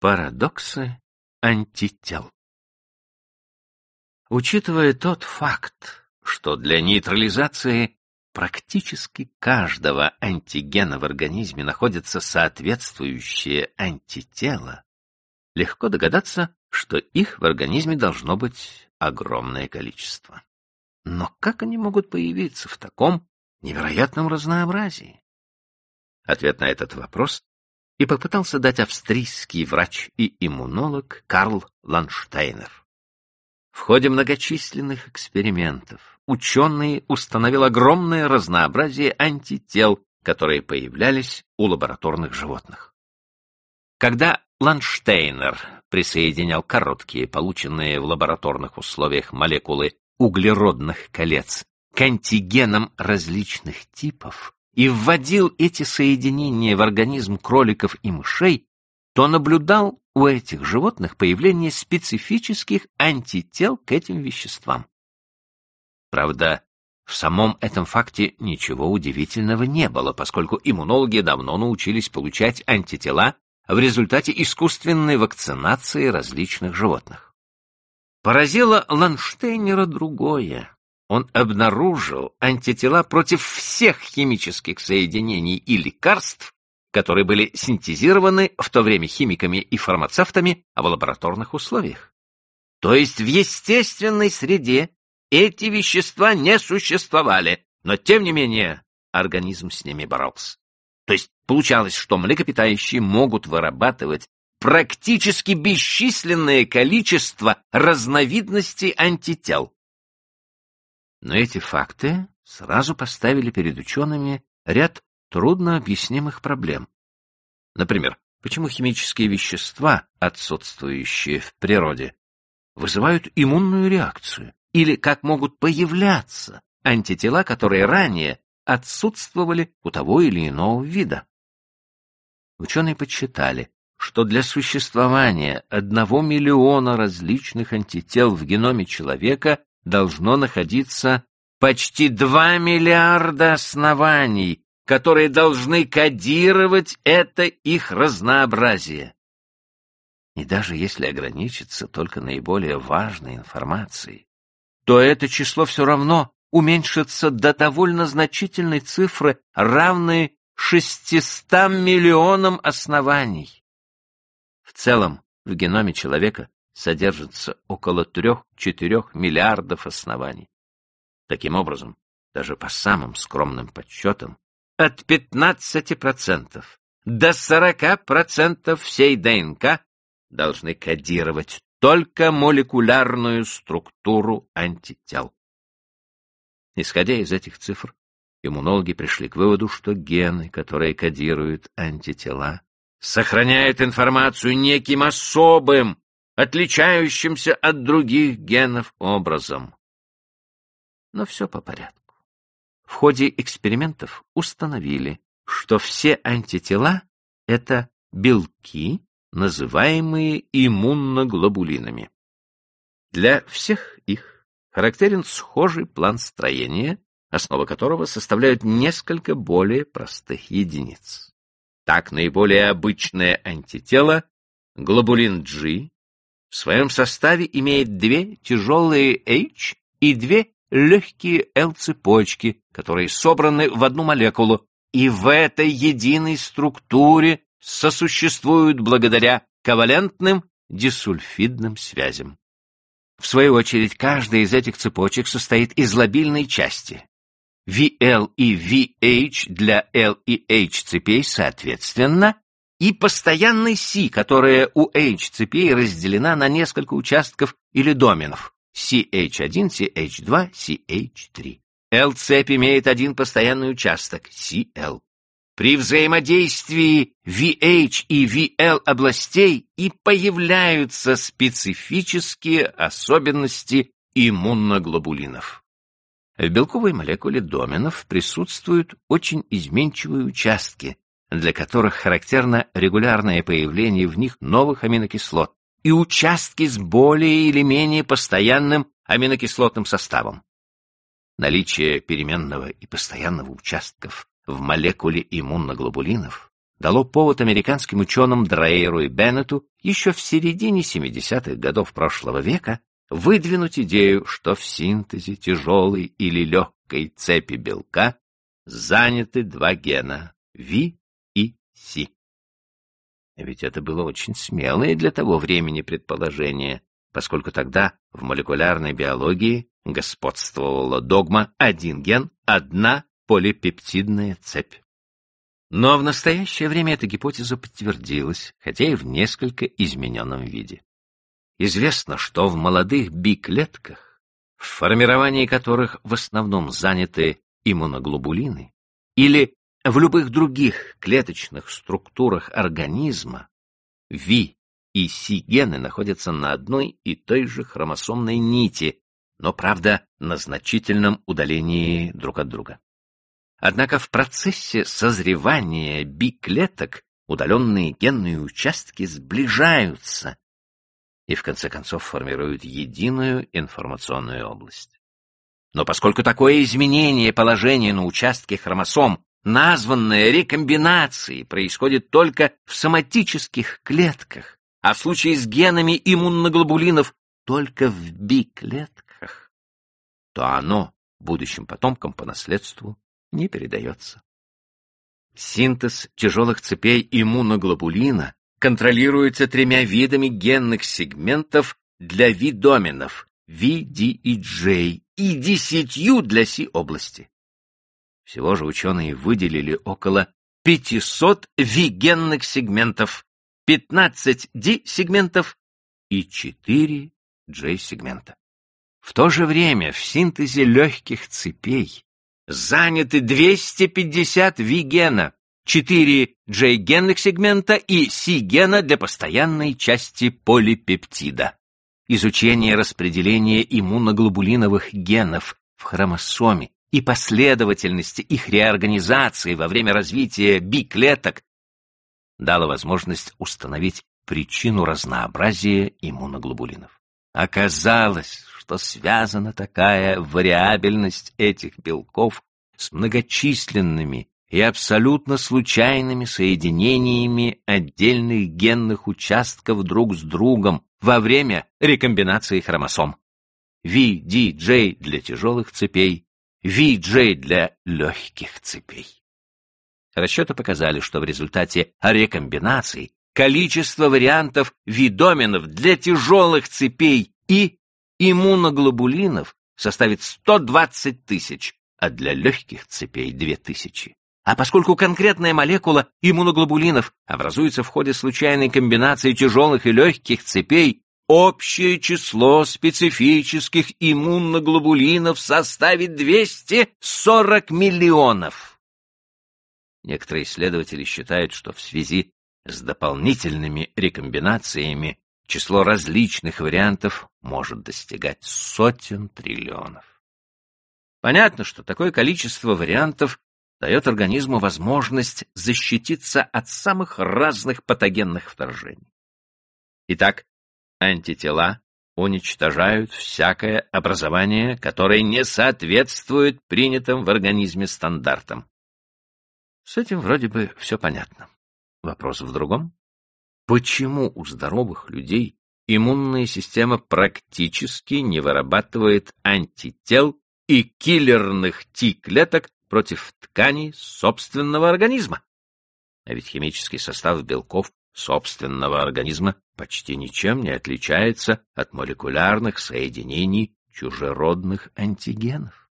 Парадоксы антител. Учитывая тот факт, что для нейтрализации практически каждого антигена в организме находится соответствующее антитело, легко догадаться, что их в организме должно быть огромное количество. Но как они могут появиться в таком невероятном разнообразии? Ответ на этот вопрос и попытался дать австрийский врач и иммунолог Карл Ланштейнер. В ходе многочисленных экспериментов ученый установил огромное разнообразие антител, которые появлялись у лабораторных животных. Когда Ланштейнер присоединял короткие, полученные в лабораторных условиях молекулы углеродных колец к антигенам различных типов, и вводил эти соединения в организм кроликов и мышей, то наблюдал у этих животных появление специфических антител к этим веществам. Правда, в самом этом факте ничего удивительного не было, поскольку иммунологи давно научились получать антитела в результате искусственной вакцинации различных животных. Поразило Ланштейнера другое он обнаружил антитела против всех химических соединений и лекарств, которые были синтезированы в то время химиками и фармацевтами в лабораторных условиях. То есть в естественной среде эти вещества не существовали, но тем не менее организм с ними боролся. То есть получалось, что млекопитающие могут вырабатывать практически бесчисленное количество разновидностей антител, но эти факты сразу поставили перед учеными ряд труднообъяснимых проблем. Например, почему химические вещества, отсутствующие в природе, вызывают иммунную реакцию, или как могут появляться антитела, которые ранее отсутствовали у того или иного вида. Ученые подсчитали, что для существования одного миллиона различных антител в геноме человека должно находиться почти 2 миллиарда оснований, которые должны кодировать это их разнообразие. И даже если ограничиться только наиболее важной информацией, то это число все равно уменьшится до довольно значительной цифры, равной 600 миллионам оснований. В целом, в геноме человека содержится около 3-4 миллиардов оснований. Таким образом, даже по самым скромным подсчетам, от 15% до 40% всей ДНК должны кодировать только молекулярную структуру антител. Исходя из этих цифр, иммунологи пришли к выводу, что гены, которые кодируют антитела, сохраняют информацию неким особым, отличающимся от других генов образом. Но все по порядку. В ходе экспериментов установили, что все антитела — это белки, называемые иммуноглобулинами. Для всех их характерен схожий план строения, основа которого составляют несколько более простых единиц. Так, наиболее обычное антитело — глобулин G в своем составе имеет две тяжелые H и две легкие L-цепочки, которые собраны в одну молекулу, и в этой единой структуре сосуществуют благодаря ковалентным дисульфидным связям. В свою очередь, каждая из этих цепочек состоит из лобильной части. VL и VH для L и H цепей соответственно и постоянной си, которая у H-цепей разделена на несколько участков или доменов CH1, CH2, CH3. L-цепь имеет один постоянный участок CL. При взаимодействии VH и VL областей и появляются специфические особенности иммуноглобулинов. В белковой молекуле доменов присутствуют очень изменчивые участки, для которых характерно регулярное появление в них новых аминокислот и участки с более или менее постоянным аминокислотным составом. Наличие переменного и постоянного участков в молекуле иммуноглобулинов дало повод американским ученым Дрейеру и Беннету еще в середине 70-х годов прошлого века выдвинуть идею, что в синтезе тяжелой или легкой цепи белка заняты два гена V и C. Ведь это было очень смелое для того времени предположение, поскольку тогда в молекулярной биологии господствовала догма «один ген, одна полипептидная цепь». Но в настоящее время эта гипотеза подтвердилась, хотя и в несколько измененном виде. Известно, что в молодых биклетках, в формировании которых в основном заняты иммуноглобулины, или в любых других клеточных структурах организма, V и C-гены находятся на одной и той же хромосомной нити, но, правда, на значительном удалении друг от друга. Однако в процессе созревания биклеток удаленные генные участки сближаются и в конце концов формируют единую информационную область. Но поскольку такое изменение положения на участке хромосом, названное рекомбинацией, происходит только в соматических клетках, а в случае с генами иммуноглобулинов только в биклетках, то оно будущим потомкам по наследству не передается. Синтез тяжелых цепей иммуноглобулина контролируется тремя видами генных сегментов для видоменов V, D и J и десятью для Си-области. Всего же ученые выделили около 500 V-генных сегментов, 15 D-сегментов и 4 J-сегмента. В то же время в синтезе легких цепей заняты 250 V-гена, 4 J-генных сегмента и C-гена для постоянной части полипептида. Изучение распределения иммуноглобулиновых генов в хромосоме и последовательности их реорганизации во время развития биклеток дало возможность установить причину разнообразия иммуноглобулинов. Оказалось, что связана такая вариабельность этих белков с многочисленными и абсолютно случайными соединениями отдельных генных участков друг с другом во время рекомбинации хромосом. VDJ для тяжелых цепей, VJ для легких цепей. Расчеты показали, что в результате рекомбинаций количество вариантов видоменов для тяжелых цепей и иммуноглобулинов составит 120 тысяч, а для легких цепей 2000. А поскольку конкретная молекула иммуноглобулинов образуется в ходе случайной комбинации тяжелых и легких цепей, общее число специфических иммуноглобулинов составит 240 миллионов. Некоторые исследователи считают, что в связи с дополнительными рекомбинациями число различных вариантов может достигать сотен триллионов. Понятно, что такое количество вариантов дает организму возможность защититься от самых разных патогенных вторжений. Итак, антитела уничтожают всякое образование, которое не соответствует принятым в организме стандартам. С этим вроде бы все понятно. Вопрос в другом. Почему у здоровых людей иммунная система практически не вырабатывает антител и киллерных Т-клеток против тканей собственного организма? А ведь химический состав белков собственного организма почти ничем не отличается от молекулярных соединений чужеродных антигенов.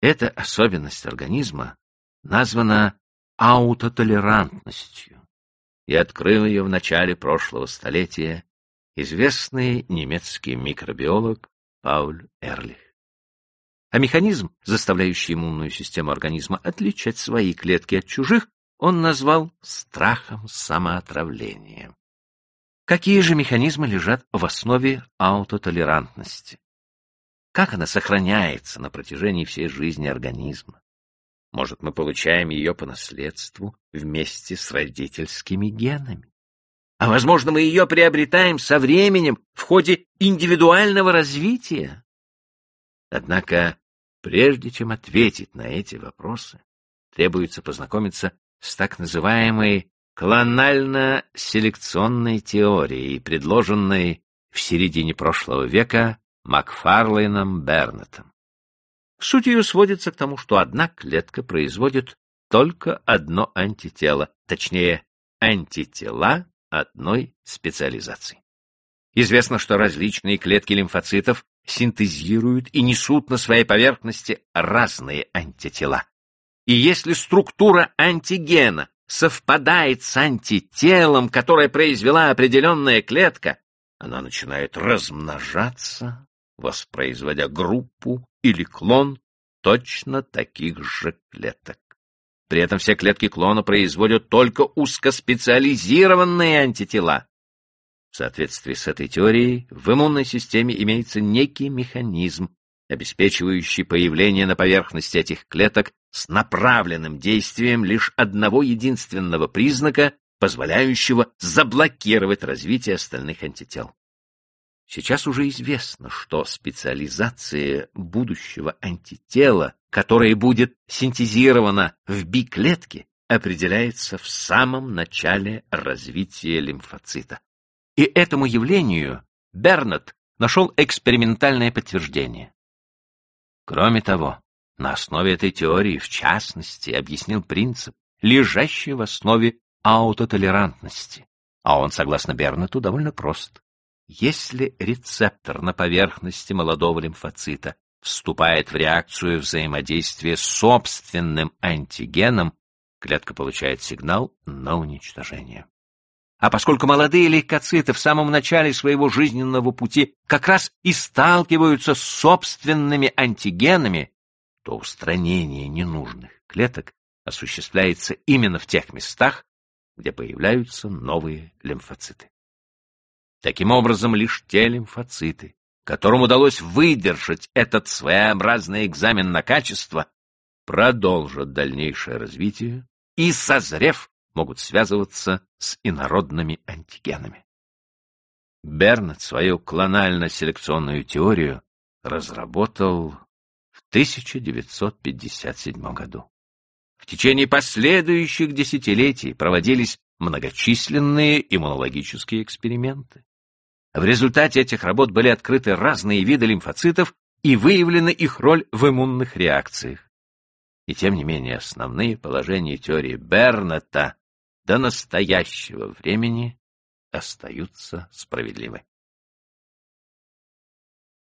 Эта особенность организма названа аутотолерантностью и открыл ее в начале прошлого столетия известный немецкий микробиолог Пауль Эрлих. А механизм, заставляющий иммунную систему организма отличать свои клетки от чужих, он назвал страхом самоотравления. Какие же механизмы лежат в основе аутотолерантности? Как она сохраняется на протяжении всей жизни организма? Может, мы получаем ее по наследству вместе с родительскими генами? А, возможно, мы ее приобретаем со временем в ходе индивидуального развития? Однако, прежде чем ответить на эти вопросы, требуется познакомиться с так называемой клонально-селекционной теорией, предложенной в середине прошлого века Макфарлейном Бернетом. Суть ее сводится к тому, что одна клетка производит только одно антитело, точнее, антитела одной специализации. Известно, что различные клетки лимфоцитов синтезируют и несут на своей поверхности разные антитела. И если структура антигена совпадает с антителом, которое произвела определенная клетка, она начинает размножаться, воспроизводя группу или клон точно таких же клеток. При этом все клетки клона производят только узкоспециализированные антитела. В соответствии с этой теорией, в иммунной системе имеется некий механизм, обеспечивающий появление на поверхности этих клеток с направленным действием лишь одного единственного признака, позволяющего заблокировать развитие остальных антител. Сейчас уже известно, что специализация будущего антитела, которое будет синтезировано в биклетке, определяется в самом начале развития лимфоцита. И этому явлению Бернет нашел экспериментальное подтверждение. Кроме того, на основе этой теории, в частности, объяснил принцип, лежащий в основе аутотолерантности. А он, согласно Бернету, довольно прост. Если рецептор на поверхности молодого лимфоцита вступает в реакцию взаимодействия с собственным антигеном, клетка получает сигнал на уничтожение. А поскольку молодые лейкоциты в самом начале своего жизненного пути как раз и сталкиваются с собственными антигенами, то устранение ненужных клеток осуществляется именно в тех местах, где появляются новые лимфоциты. Таким образом, лишь те лимфоциты, которым удалось выдержать этот своеобразный экзамен на качество, продолжат дальнейшее развитие и, созрев, могут связываться с инородными антигенами. Бернет свою клонально-селекционную теорию разработал 1957 году. В течение последующих десятилетий проводились многочисленные иммунологические эксперименты. В результате этих работ были открыты разные виды лимфоцитов и выявлена их роль в иммунных реакциях. И тем не менее основные положения теории Берната до настоящего времени остаются справедливы.